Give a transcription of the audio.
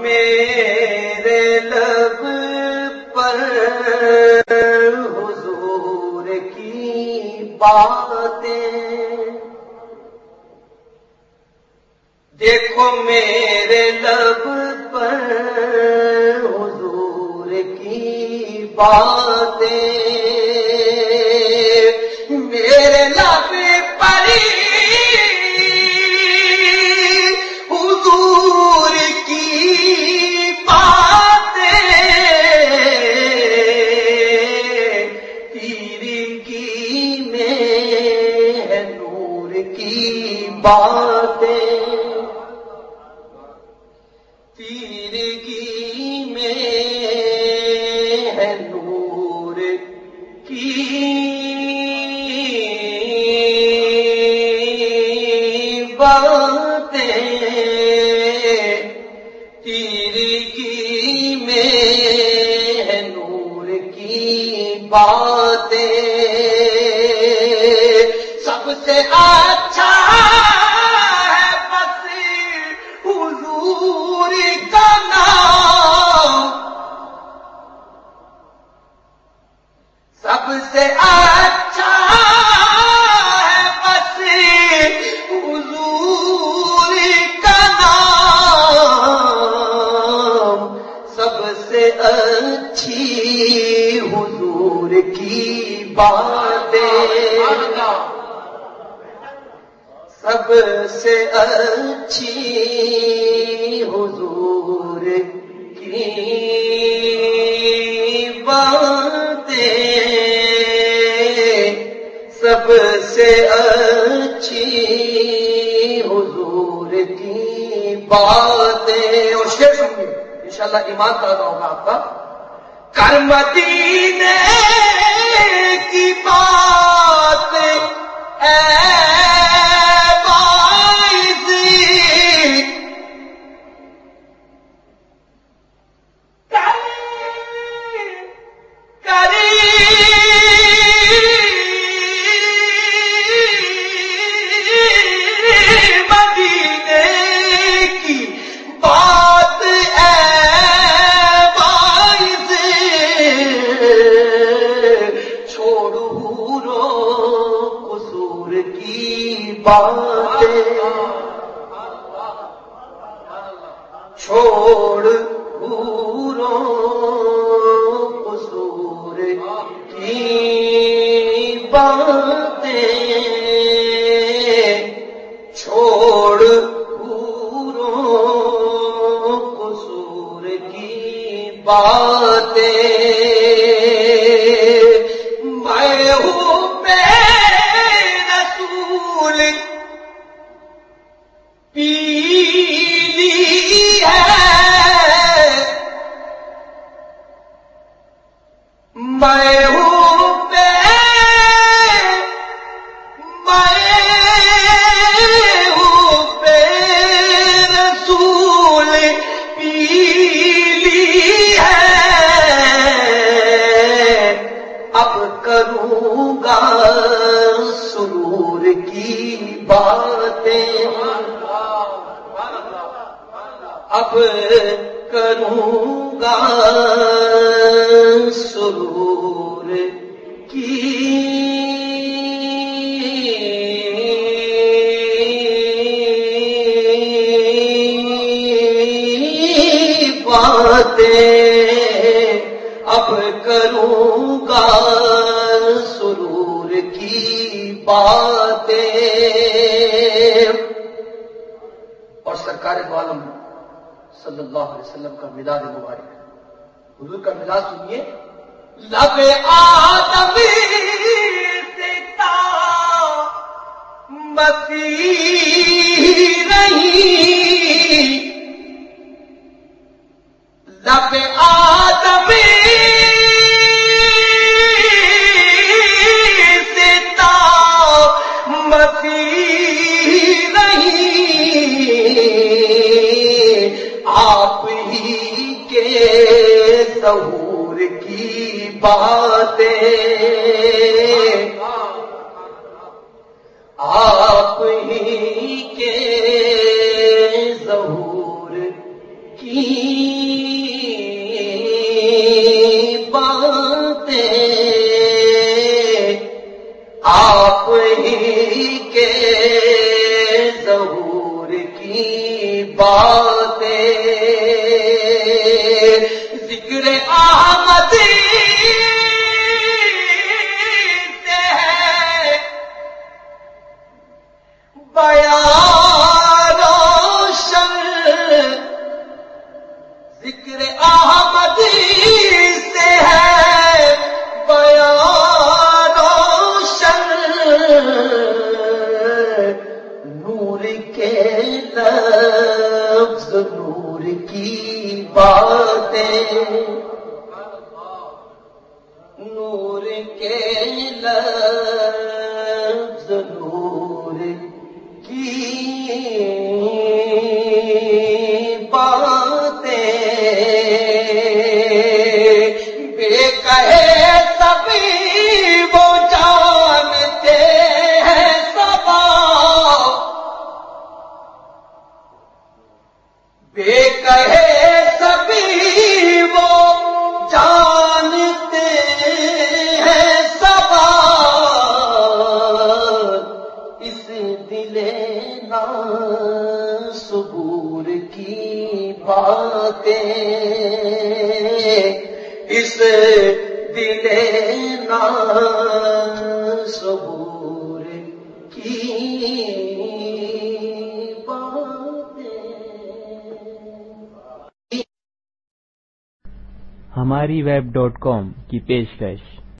میرے لب پر حضور کی باتیں۔ دیکھو میرے لب پر حضور کی باتیں۔ باتیں۔ تیرگی میں ہے نور کی۔ باتیں۔ تیرگی میں ہے نور کی باتیں۔ سب سے اچھا باتیں۔ سب سے اچھی حضور کی باتیں۔ سب سے اچھی حضور کی باتیں۔ اور شیر سنیے، انشاءاللہ ایمان تازہ ہوگا آپ کا۔ کر مدینے کی بات باتیں چھوڑ پورو قصور کی باتیں چھوڑ پورو قصور کی باتیں پی اب کروں گا سرور کی اب کروں گا سرور کی باتیں۔ اور سرکار عالم صلی اللہ علیہ وسلم کا مداد مبارک ہے۔ حضور کا ملاد سنیے۔ لب آدم ستا مسیح نہیں ظہور کی باتیں۔ آپ ہی کے ظہور کی باتیں۔ آپ ہی کے نور کے لفظ نور کی باتیں۔ بے کہے سبھی وہ جانتے ہیں سبا بے کہے دل نا صبور کی باتیں۔ اس دل نا صبور کی باتیں۔ ہماری ویب ڈاٹ کام کی پیشکش۔